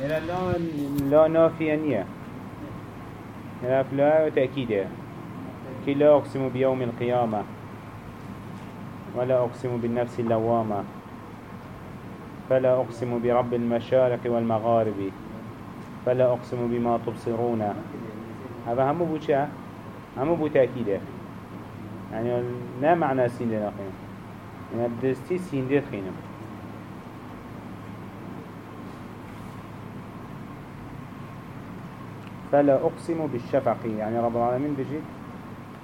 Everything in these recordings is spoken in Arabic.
إلى لا لا نافيا نية إلى لا تأكيد كلا أقسم بيوم القيامة ولا أقسم بالنفس اللوامة فلا أقسم برب المشارق والمغارب فلا أقسم بما تبصرون هذا هم بو چه؟ هم بو تأكيده يعني لا معنى سين نخينم يعني دستي سين دي خينم فلا أقسم بالشفق. يعني رب العالمين بجيت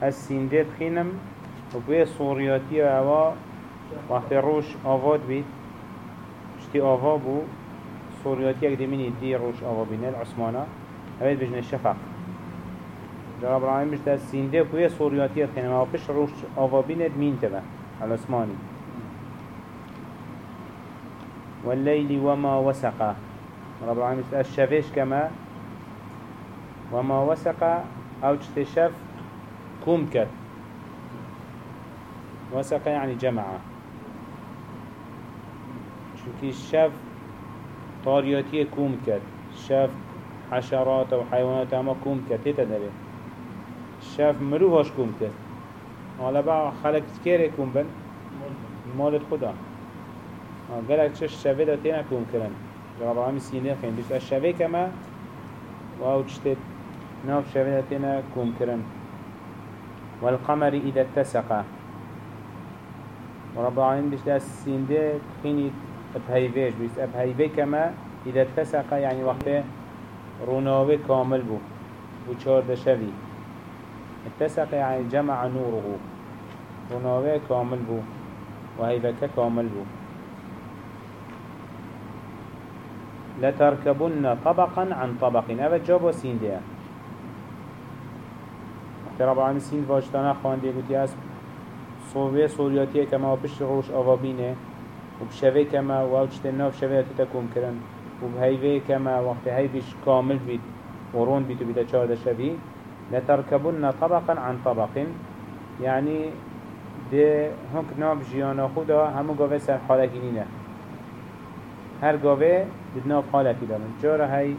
السين دي خينم وبيه صورياتي أوا وقت روش آواد بيت. اشتي آوا بو صورياتي اكده مني دي روش آوا بينه العثمانة. هبيت بجن الشفق. رب العالمين بجد السين دي وبيه صورياتي خينم. أو بش روش آوا بينه مين تبا العثماني. والليل وما وسق رب العالمين بجد الشفيش كما وما وسق أو تشتشف كوم كت وسق يعني جمعه چونكي الشف طارياتي كوم كت شف حشرات و حيوانات اما كوم كت داري الشف مروهاش كوم كت حالا بقى خلق تكيري كوم بن مالت خدا. قالك چش شفه دا تينا كوم كرن رب العالمين سينين خين بيش الشفه كما واو چشتت ناف تينا كوم كرن والقمر إذا اتسق. ورب العالمين بيش دا سينده خيني بهيفيش بيس بهيفي كما إذا اتسق يعني وقته روناوه كامل بو وچار دشوي. اتسق يعني جمع نوره. روناوه كامل بو وهيفك كامل بو. لتركبن طبقا عن طبق هذا جاب سين ده در سین واشتانا خوانده گوتی از صوبه سوریاتیه که ما پشت روش آوابینه و بشوه که ما و اوچت ناف شوه تا تکوم کرن و بهیوه که ما وقت هیوش کامل بید و رون بیدو و بیده چارده شوی. لترکبون طبقا عن طبق یعنی ده هنک ناف جیان خودا همو گاوه سر حالکی نینه هر گاوه ده ناف حالکی دارن؟ جاره هی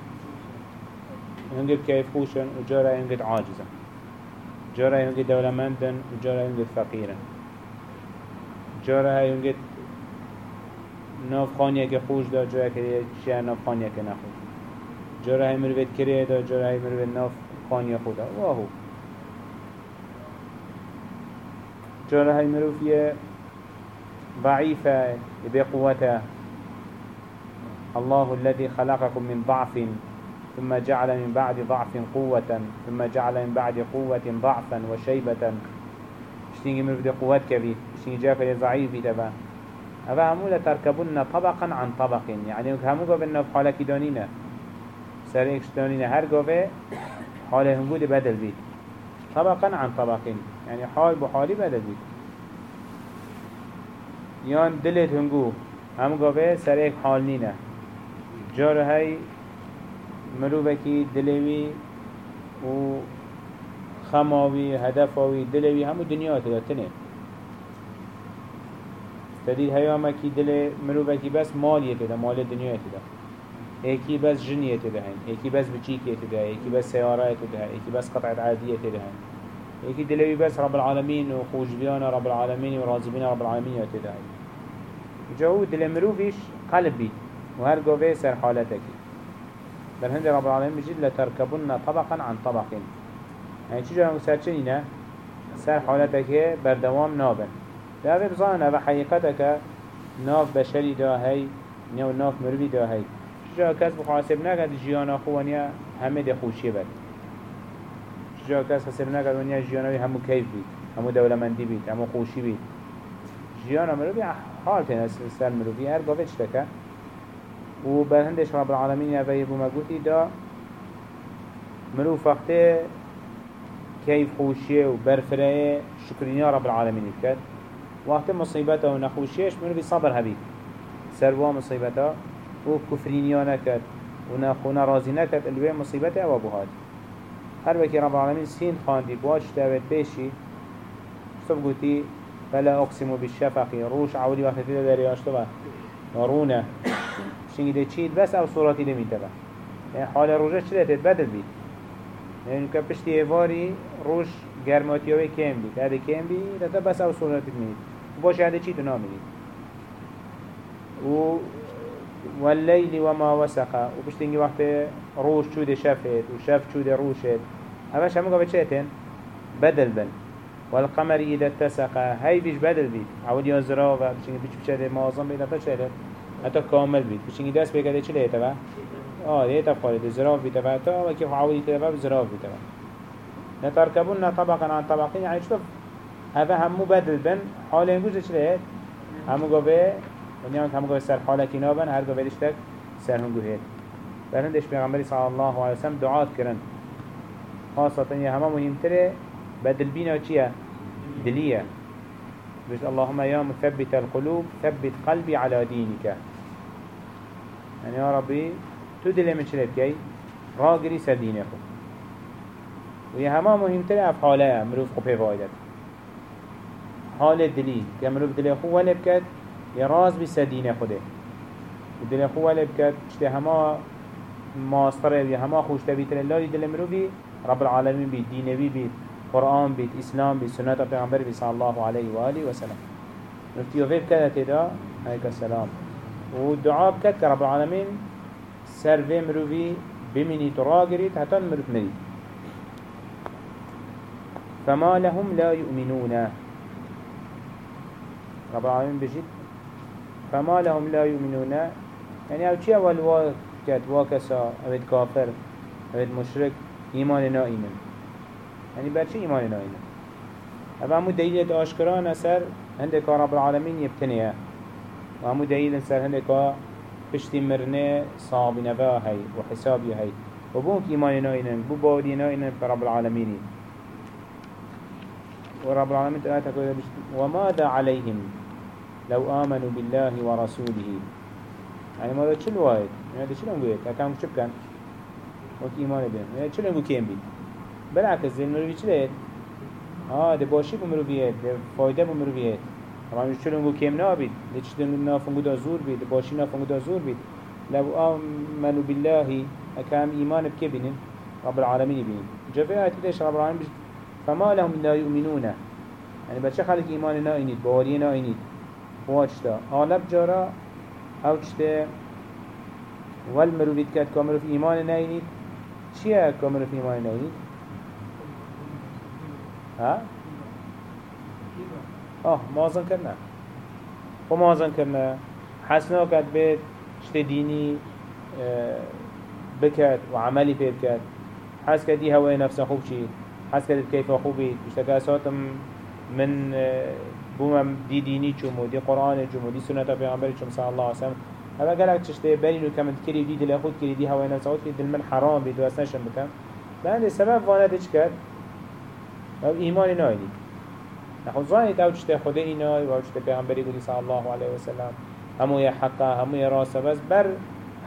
هنگه کیف خوشن و جاره هنگه عاجزن. جاره هنگه دولمندن و جاره هنگه فقيرن جاره هاي هنگه ناف خانیه که خوش دا جاره که چیه ناف خانیه که نخوش. جاره های مروید کریه دا جاره های مروید ناف خانیه خودا واهو. جاره های مروفیه ضعيفة بقوته. الله الذي خلقكم من ضعف. ثم جعل من بعد ضعف قوة ثم جعل من بعد قوة ضعفا وشيبة. اشتيني من بدي قوات كبير اشتيني جافة ضعيف بيتبا أفا همو لتركبن طبقا عن طبق. يعني همو قبلنا في حالة كدانينا سريك شتانينا هر قبل حالة هنقود بدل بيت. طبقا عن طبق. يعني حال بحالي بدل بيت. يان دلت هنگو هم قبل سريك حال نينا جار مروبكي دلوي و خماوي هدفاوي دلوي همو دنيا تداتنه تدید هیاما کی دل مروفه بس مالیه تده مال دنیا تده ایکی بس جنیه تده هن ایکی بس بچیکیه تده ایکی بس سیاره تده ایکی بس قطعت عادیه تده هن ایکی دلوی بس رب العالمین و خوشبیان رب العالمین و راضبین رب العالمین تده هن جو دل مروفیش قلب بید و هر گوه سر حالتکی در هند رب العالمین بجید لترکبن طبقا عن طبق يعني چی جا سر چنینه سر حالتکی بردوام نابن بزانه و حقیقتك ناف بشری دا هی نو ناف مروی دا هی شجا کس بخواسب نکد جیانا خوانیا همه ده خوشی بد شجا کس حسب نکد ونیا جیاناوی همو کیف بید همو دولمندی بید همو خوشی بید. جیانا مروی حال تین سر مروی. هر گاوه چتکه و برهندش رب العالمین اوه یبو مگوتی دا مرو فقته كيف خوشيه وبرفريه شكرين يا رب العالمين كد وقت مصيبته ونخوشيش منو في صبر هبيت سروا مصيبته وكفرينيا نكت ونخونا رازي نكت الوي مصيبته وابو هاد هر وكي رب العالمين سين خان دي باش تابت بيشي شطب قلتي فلا أقسم بالشفق روش عولي وقت تدا داري أشتبه نارونه. بشتنگی ده چید بس أو صورتی ده میتبه يعني حال روجه چه ده بدل بید يعني که پشتی ایواری روش گرماتی های کم بید هده کم بید ده بس أو صورتی مید باش هده چی تو نامید و والليل وما وسق وبشتنجي وقت روش شود شفت وشف شود روشت. همش هم قبل شيتين بدل بن. والقمر إذا اتسق. هاي بيش بدل بيت عود يزراغ بشتنجي بيش بشده معظم بيت فشده حتى كامل بيت بشتنجي دست بيكده چه ليه تبع آه تبقى ليه زراغ بيت تبع تا وكيف عودي تبع زراغ بيت تبع نتركبون طبقا عن طبقين يعني شوف هذا همو بدل بن. حال ينجوز چه ليه همو قبل ونیا هم گوه سر حالا کنابن هر گوه دشتک سر هم گوهید برندش پیغمبری صلی الله علیه وسلم دعات کرن. خاصة یه همه مهمتره. بدل بینا چیه؟ دلیه. بس اللهم يا مثبت القلوب ثبت قلبي على دينك يعني يا ربي تدل من شريت كي راقري سر دينك ويا هما مهم ترى أفعالها مروف قبه فايدت حال الدلي كمروف دلي خو ولا بكت يا راز بسر دين خوده. ودل خو ولی بکد چته همه ماستره یا همه خوش تبیتر الله دل مروی رب العالمين بي دينوي بي قرآن بي إسلام بي سنة پیغمبر بي صلى الله عليه وآله وسلم نفتيو في بكده تدا عليك السلام. ودعاء بكده كرب العالمين سر في مروي بمني تراغريت حتى مروف مريد فما لهم لا يؤمنون. رب العالمين بجد. فما لهم لا يؤمنون. يعني أو چي أول واكت واكسا اوید كافر اوید مشرك إيمان نائمن يعني برچه إيمان نائمن أو همو دليل اشكران سر هندك رب العالمين يبتنيه. و همو دليل سر هندك پشتی مرنه صعب نبا هاي وحسابي هاي وبونك ايمان نائمن بو باودي نائمن رب العالمين ورب العالمين تقول وماذا عليهم لو آمنوا بالله ورسوله يعني ماذا چل واحد يعني چلون قويت أكام شب كان وقت إيمان بهم يعني چلون قو كيم بي بالعكس ذي المروفي چلید آه ده باشی بمروفیت ده فایده بمروفیت طبعا مش چلون قو كيم نابید ده چلون نافنگو دا زور بید باشی نافنگو دا زور بید لو آمنوا بالله أكام إيمان بكي بنين رب العالمين بنين جفاء ليش رب العالمين فما لهم لا يؤمنون يعني بچه خلق إيمان نائنید باوری نائنید واجتا آلب جارا أو چته والمروفيت كات كامروف إيمان ناينيد چيه كامروف إيمان ناينيد ها آه مازن کرنا خو مازن کرنا حسنا كات بيت چته ديني آه بكت وعملي بي بكت حس كدي هواي نفسه خوب چي حس كدي كيف خوبي بشتكا ساتم من آه بوم دي ديني چومو دي قرآن چومو دي سنة پیغمبر چوم صلى الله عليه وسلم هذا قالك تشتي برينو كمن تكري دي دل خود كري دي هواي نفسه خود دل من حرام بيدو اسنشن بكم لأن السبب وأنا ديش كد أو ايمان نايدي نحو ظاني تاو تشتي خده ايناي و تشتي پیغمبري قولي صلى الله عليه وسلم همو يا حقا همو يا راسه بس بر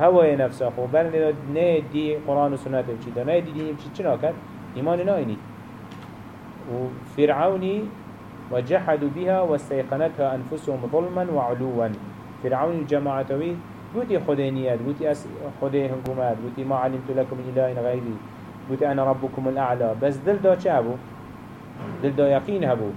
هواي نفسه خو بر نه دي قرآن و سنة بچي دا نه دي ديني بچي چنا كد ايمان نايدي وفرعوني وجحدوا بها واستيقنتها أنفسهم ظلما وعلوا فرعون الجماعتوي قوتي خدينيات قوتي أس خدي هنقومات قوتي ما علمت لكم إله غيري قوتي أنا ربكم الأعلى بس دل دا چابو دل دا يقين هبو.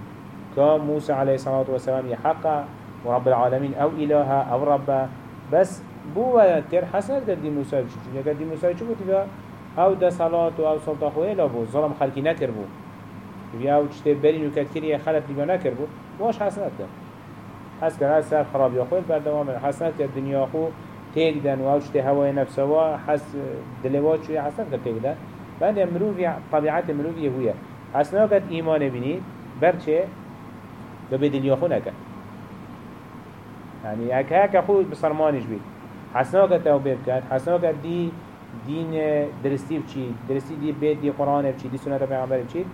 كان موسى عليه الصلاة والسلام يحقق ورب العالمين أو إله أو رب بس بو تر حسنت قد موسى بشي. قد دي موسى شو قلت أو دا صلاة أو سلطة خوية لابو ظلم خلقي نكربو بیا أو چته برین و کت کریه خلط دیگه نکر بود واش حسنت ده؟ حس کرد سر خراب یا خود بردوام حسنت کرد دنیا خو تیگ دن و أو چته هوای نفسه و حس دلوات شوی حسنت کرد تیگ دن بعد مروفی طبیعت مروفی هویه حسنا کت ایمان بینید برچه به دنیا خو نکرد يعني هك هك خود بصرمانش بيت حسنا كت توبه بكت حسنا كت دي دين درستي بچي درستي دي بيت دي قرآن بچي دي سنة پیغمبر بچي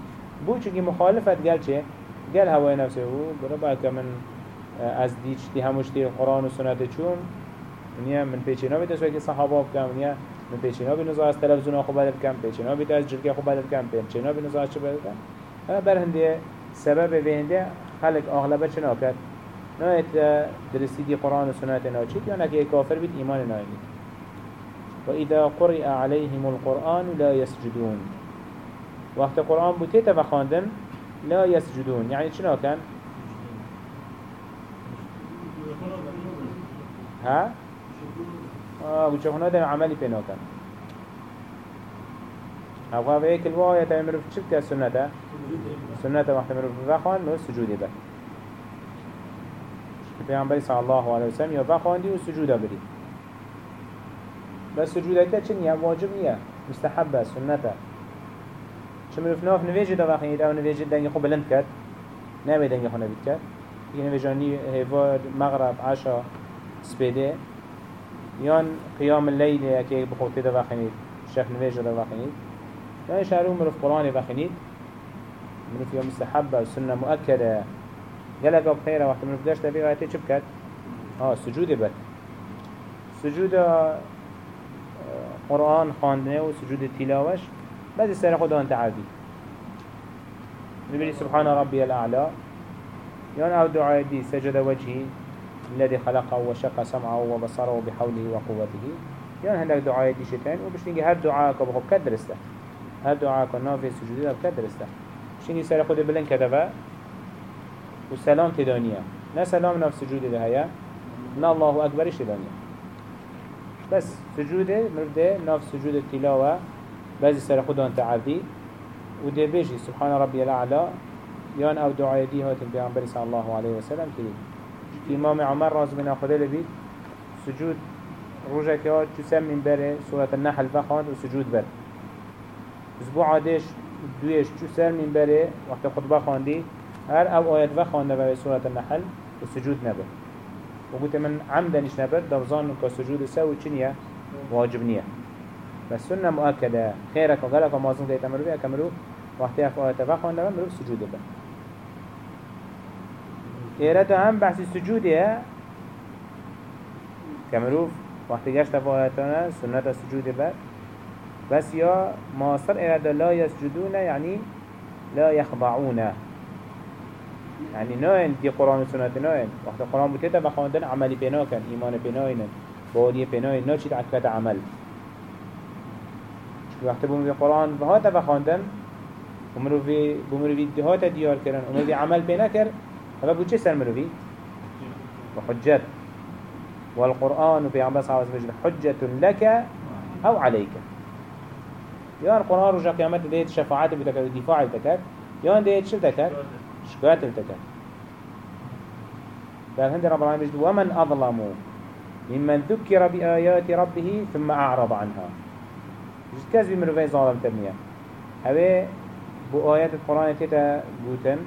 بو چونکی مخالفت گل چه؟ گل هوای نفسه باید که من از دیچ دی هموش دی قرآن و سنت چون ونیا من پیچینا بیت از وقتی صحابه بکم من پیچینا بی نزا از تلفزیون خوب بدل کم پیچینا بیت از جرگه خوب بدل کم پیچینا بی نزا از چه بدل کم اما سبب به خلق آغلبه چه ناکد نایت درستی دی قرآن و سنت ناچید یا نکه کافر بید ایمان نایمید وإذا قرئ عليهم القرآن لا يسجدون وقت القرآن بوتيتا وخاندن لا يسجدون يعني شنو كان؟ ها؟ آه وشوفنا ده عملي بينو كان أبغى بيك الواية تأمر في شبكة سنة سنة وقت في فخان من السجود به پیامبری صلی الله علیه و سلم یا بخواندی و سجود بری بس سجود که چه نیه؟ واجب نیه. مستحبه سنته چه مروف ناف نویجه دا وقتی أو نویجه دنگی خوب بلند کرد. نمی دنگی خو نبید کرد. یه نویجانی هیوار مغرب عشا سپیده. یان قیام اللیل اکی بخوتی دا وقتی شیخ نویجه دا وقتی یا شهرون مروف قرآن وقتی مروف یا مستحبه سنة مؤكدة. قالك اب خيره وقت من فداش تبي وقت چه بكت آه سجود بد سجود آه، قرآن خواندنه و سجود تلاوش. بعد سر خدا انت عادي نبي سبحان ربي الأعلى يعني أو دعاء دي سجد وجهي الذي خلقه وشق سمعه وبصره بحوله وقوته يعني هندك دعاء دي شتين وبشتنجي هر دعاء كبه بكدرسته هر دعاء كنافي سجود بكدرسته شنجي سر خدا بلن كتبه و سلام تدانية نا سلام نف سجود ده هيا نا الله أكبرش تدانية بس سجود مرده نف سجود التلاوة بعضي سر خدان تعذي و ده بيجي سبحان ربي الأعلى يان أو دعاء دي هات البيعنبري صلى الله عليه وسلم كريم إمام عمر راز من أخذ لبيت سجود يا تسمى من بره سورة النحل فخاند وسجود بر. أسبوع عادش دويش تسمى من بره وقت خطبه خاندي هر أو آيات وخوانده به سورة النحل وسجود نبه وقلت من عمدنش نبه دوزان كسجود سوي چنية واجب نية بس سنة مؤكدة خيرك وغلق ومازن ديتا مرو بيه كمرو وقتی اف آيات وخوانده مرو سجود به إيرتا هم بحث سجوده كمروف وقتی گشت اف آياتنا سنة سجود به بس يا ماصر إرادة لا يسجدون يعني لا يخضعون. يعني ناين دي قرآن و سنة ناين وقت القرآن بتيتا بخواندن عملي بناكن إيمان بناين بودي بناين ناچيت عكات عمل. وقت بومي القرآن بهاتا بخواندن ومروفي بمروفي دهاتا ديار كرن ومروفي عمل بناكر هذا بو چه سر مروفي وحجت والقرآن في عمبس عوض مجد حجة لك أو عليك. يا القرآن رجع قيامات ديت شفاعات بتكر ودفاع بتكر يا ديت شو بتكر شكوات التكن فالهند رب العالمين يجد ومن أظلم ممن ذكر بآيات ربه ثم أعرض عنها. كذب من رفاي ظالم تبنية هذا بو آيات القرآن تيتا قوتن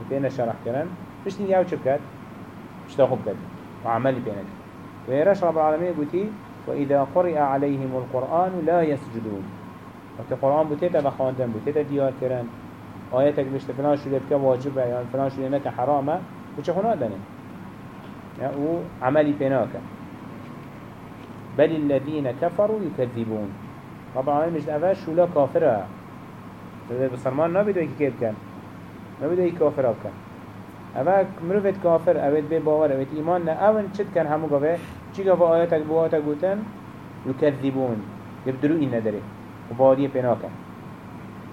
وتينا شرح كرن مش نيجي أو شبكات مش تاخب كد وعمل بينك ويرش رب العالمين قوتي وإذا قرئ عليهم القرآن لا يسجدون وقت القرآن بتيتا بخواندن بتيتا ديار كرن آياتك بشت فلان شو لبك واجبه يعني فلان شو لنك حرامه وچه خنا دنه يعني عملي بيناك بل الذين كفروا يكذبون العالمين مش أفاش شو لا كافرة بسرمان نبيدو يكي كيف كان نبيدو يكي كافرة كان أفاك مروفت كافر أويت بي باور أويت إيمان أون چد كان همو قفه چي قفه آياتك بواتك بوتن؟ يكذبون يبدلو إن ندري وبادية بيناك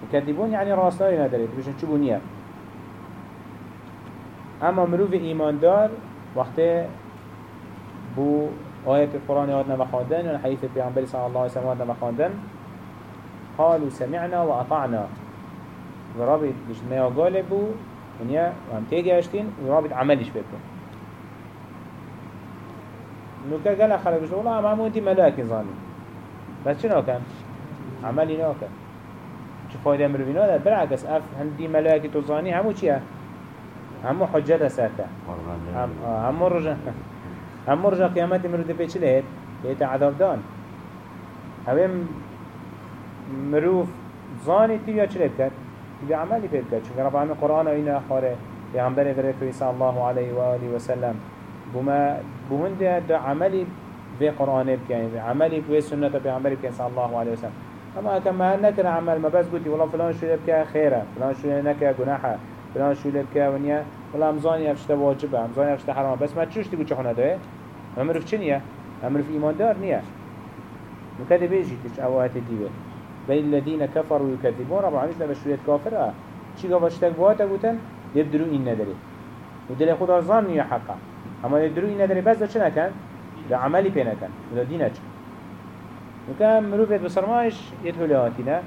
يكذبون يعني راستاري نداري بيشن چو بنيه أما مروف ايمان دار وقت بو آية القرآن يادنا بخاندن والحديث البيعنبري صلى الله عليه وسلم يادنا بخاندن قالوا سمعنا وأطعنا. ورابط بيش ما يقال بو ونيا وهم تيجي أشتين ورابط عملش بيكون. نوكا قال خلق بيش والله ما انتي ملاك ظالم بس شنو كان؟ عملي نو كان چه فایده مروی ناده برعکس اف هندی ملائکی تو زانی همو چیه؟ همو حجت سرته همو رجا همو رجا قیامت مرو ده پیچه لید لیت عذاب دان. اوه مروف زانی تی یا چه کرد؟ تی عملی پید کرد. چون رب العالمین قرآن و اینا خاره پیغمبر فرکوی صلی الله علیه و آله و سلم. بما بهنده دا عملی به قرآن بکنید عملی به سنت پیغمبر بکنید صلی الله علیه و سلم. أما كما نكر عمل ما بس قلتي والله فلان شو لبكا خيرا فلان شو نكا جناحا فلان شو لبكا ونيا ولا امزاني افشت واجبة امزاني افشت حرامه بس ما تشوش تقول چخونه ده؟ امروف چنيه امروف إيمان دار نية؟ مكده بيجي تش اوات ديوه بل الذين كفروا يكذبون. رب العالمين لبشرية كافرة؟ چي قواشتك بواتا قوتن؟ يبدرو إن ندري. ودل خدا ظن يا حقا. أما يبدرو إن ندري بس ده چه نكن ده عملي پي نكن وده دينه چه وكان مروفت بسرماش يدخل هاتينا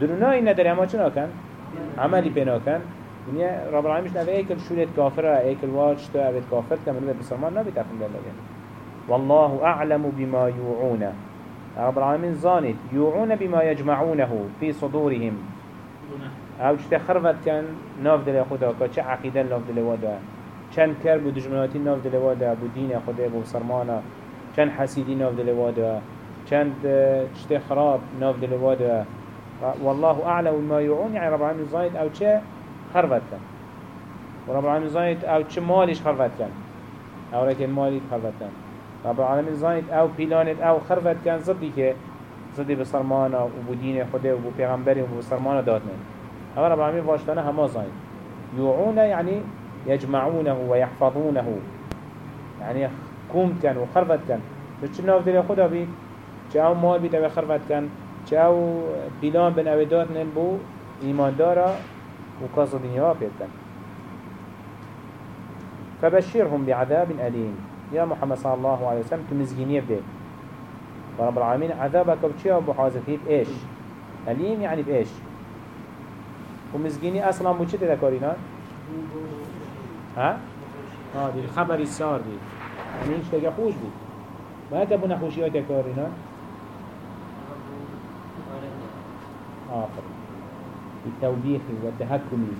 درونا إن ندري اما چه نكن عملي پي نكن ونیا رب العالمین نوی ایکل شورت کافره ایکل واج تو اوید کافر که منو بسرمان نبی تقیم دلگه والله أعلم بما يوعون. رب العالمين زانت يوعون بما يجمعونه في صدورهم. أو چه خرفت كان ناف دل خدا که چه عقیده ناف دل وادا چند کر بود دجمناتی ناف دل وادا بود دین خدا بود سرمانا. چند حسیدی ناف دل وادا چند چه خراب ناف دل وادا والله أعلم بما يوعون يعني رب العالمين زانت أو چه خرفت كان. ورب العالمين زانت أو چه مالش خرفت كان. أو رك مالي خرفت كان. رب العالمين زانت أو بيلانت أو خرفت كان ضدي که ضدي بسرمانا و بودين خده و بپیغمبری و بسرمانا دادن أو رب العالمين واشتانه هما زانت يوعون يعني يجمعونه ويحفظونه. يعني كومت كان وخرفت كان. بچه ناف دل خدا بي چه أو مال بيت أو خرفت كان چه أو بيلان بن أو دادن بو ایمان دارا و قصد دنیا بيت كان فبشرهم بعذاب أليم يا محمد صلى الله عليه وسلم تمزجينيه بده. ورب العالمين عذابك بشيء أبو حازفه بإيش أليم يعني بإيش ومزجيني أصلا بو چه تذكرينا ها؟ آه دي الخبر السار دي يعني إيش تجا خوش بي ما تبو نخوشيات يكارينا آخر التوبيخ والتهكمي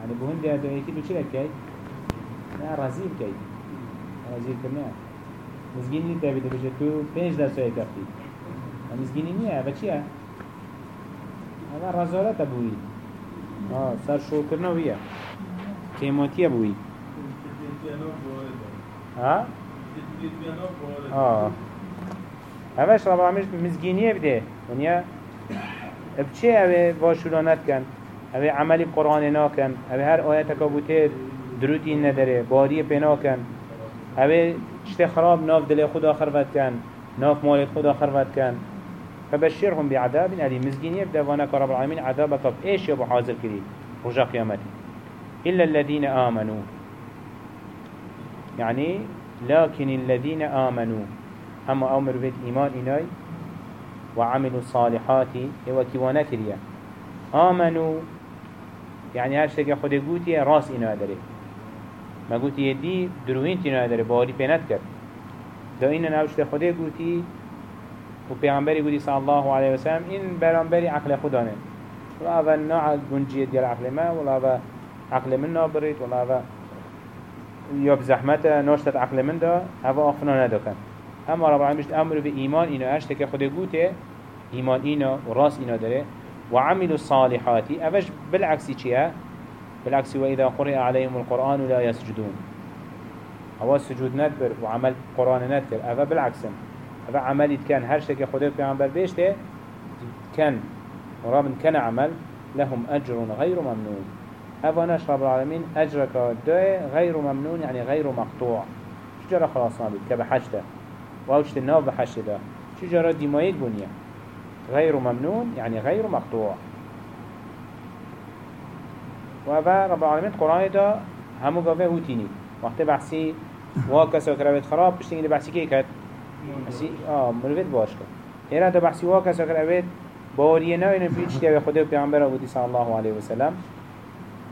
يعني بهندي هذا يكيدو چه كي؟ لا رزيل كي نزیر کرنه مزگینی نیت بیده بشه تو پنج درس های کفتی مزگینی نیه و چیه؟ اما رزارت بوی آه سر شو کرنه ویه کیماتیه بوی ها؟ آه. اوش رب العالمین مزگینیه بده ونیا بچه اوه واشولانت کن اوه عملی قرآن ناکن اوه هر آیت کابوته دروتی نداره باری پینا کن اوه چته خراب ناف دل خدا خربت کن ناف مال خدا خربت کن فبشرهم بعذاب أليم مزجين يبدأ وأنا رب العالمين عذابك بإيش يبو حاضر كري رجا قيامتي إلا الذين آمنوا يعني لكن الذين آمنوا هم أمر بيت إيمان إناي وعملوا الصالحات كيوانا كريا آمنوا. يعني هاشتاق خده قوتي راس إنا داره ما قلت يدي دروين تينا داره باري بينات كر دا إن نوشت خده قلتي و پیغمبری گودی صلی الله و سلم این برانبری عقل خدانه ولا هذا نوع گنجیت دیال عقل ما ولا هذا عقل من نابريت ولا هذا يوب زحمت ناشتت عقل من دا هذا آخفنا ندکن اما رب العالمين أمر به ایمان اینو اشته خود گوته ایمان اینو و راس اینو داره. و عمل الصالحات اوش بالعكس چیه؟ بالعكس وإذا قرئ عليهم القرآن لا يسجدون هو السجود ندبر وعمل قرآن ندبر هذا بالعكس هذا عمل كان هر خده في عمل بيشته كان ورابن كان عمل لهم أجر غير ممنون. هذا ناش رب العالمين أجرك ده غير ممنون يعني غير مقطوع. شجرة خلاص نابد كبحشته واوشت الناف بحشته شجرة ديمايك بنية. غير ممنون يعني غير مقطوع. و اوه رب العالمین قرآن دا همو گاوه هوتینی وقت بحثی وا کسا کروید خراب پشتینگی دی بحثی که کرد بحثی آه مروید باش کرد ایران دا بحثی وا کسا کروید باوریه نه اینو پیچ تیوه خدا و پیغمبر بودی صلی الله علیه وسلم.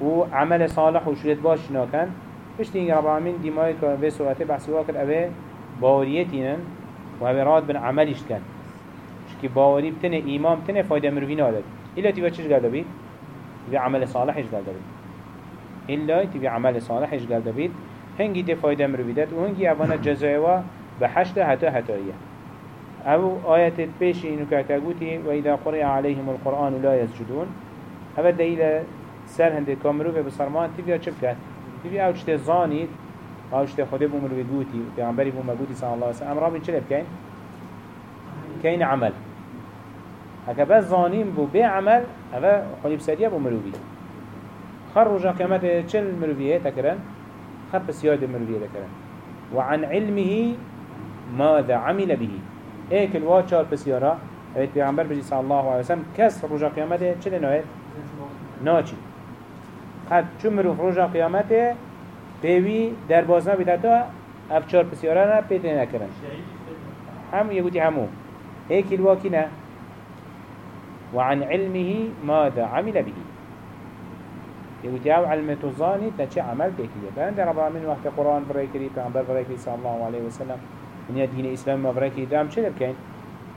و عمل صالح و شورت باش ناکن. پشتینگی رب العالمین دیمای که به صورت بحثی وا کرد اوه باوریه تینن و اوه راد بن عملش کن. که باوری بتنه ایمان بتنه فایده مروی نادد ایلا تیوه چش گرده بید؟ تبي عمل صالح إيش قال دبيت إلا تبي عمل صالح إيش قال دبيت هنجي تفايدة مرويدات وهنجي أبانا جزايوا بحشدة هتا هتاية أو آية البيش إنو كاكاقوتي وإذا قرئ عليهم القرآن لا يسجدون هذا دليل سر هنده كامروفه بصرمان تبي أشبكت تبي أوجت الزانيت أوجت خده بمروي قوتي وبيعنبري بمروي صلى الله عليه وسلم أمرابي چلب كين كين عمل. هكا بس ظانين بو بي عمل هذا خلي بسريع بو مروبي خر رجا قيامته چل مروفيه تكرن خر بسياد مروفيه تكرن وعن علمه ماذا عمل به. ايك الواد شار بسيارة اوید پیغمبر بجی صلی الله علیه وسلم کس رجا قیامته چه نوید؟ ناچی. خد چون مروف رجا قیامته پیوی در بازنا بیده تا افچار پسیاره نه پیده نکرن هم يقولي همو هيك الواكنة وعن علمه ماذا عمل به. يقولي أو علم تظاني تشي عمل بكيه فأنت رب العالمين وقت قرآن بريكري پیغمبر بريكري صلى الله عليه وسلم. من دين إسلام ما بريكري دام چه بكين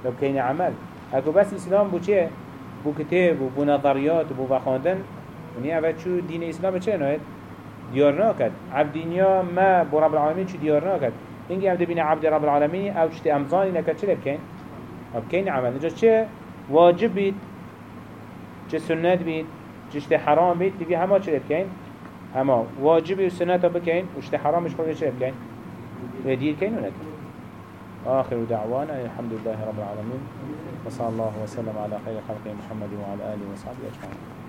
لو كين عمل. اكو بس إسلام بو چه بو كتاب و بو نظريات و بو بخاندن ونیا اول چو دين إسلام چه نوید ديار ناكد عبدينيا ما بو رب العالمين چو ديار ناكد اینگه هم دبین عبد رب العالمين أو چه امزانی نکد؟ چه بکن؟ بکن عمل. نجا چه واجب بید. چه سنت بید. چه حرام بید. دیگه همه چه بکن؟ همه. واجبی و سنت بکن و چه حرامش خود چه بکن؟ ودیر کن و نکن آخر دعوانا. الحمد لله رب العالمين وصلى الله وسلم على خير خلق محمد وعلى آله وصحبه أجمعين